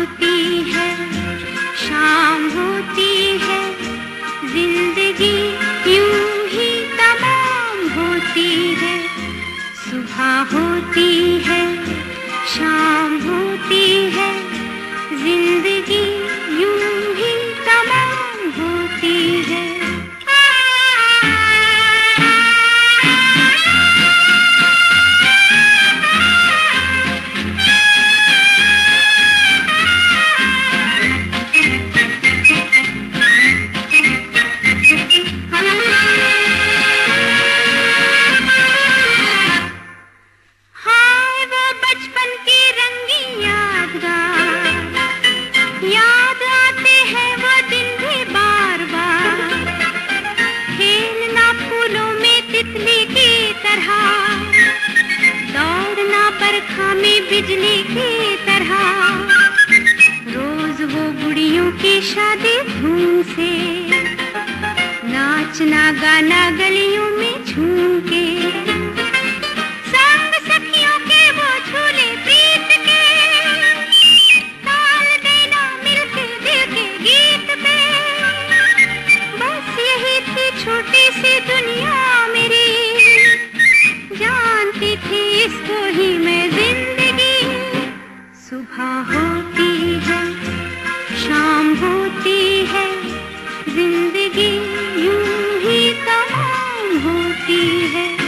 होती है, शाम होती है, ज़िंदगी यूँ ही तमाम होती है। सुबह होती है, शाम होती है, ज़िंदगी यूँ ही तमाम होती है। तरह दौड़ना बरखा में बिजली की तरह। रोज वो बुढ़ियों की शादी धूम से। नाचना गाना गलियों में झूम के। संग सखियों होती है शाम होती है ज़िंदगी यूँ ही तमाम होती है।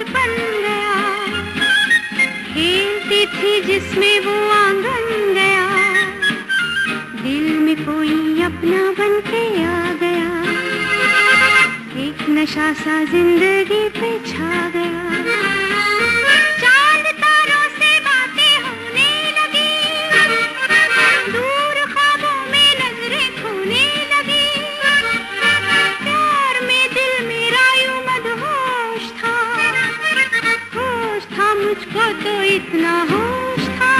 बचपन गया। खेलती थी जिसमें वो आँगन गया। दिल में कोई अपना बन के आ गया। एक नशा सा ज़िंदगी पे छा गया। तो इतना होश था।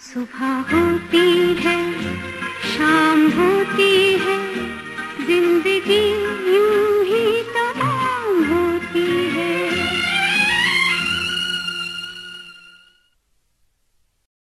सुबह होती है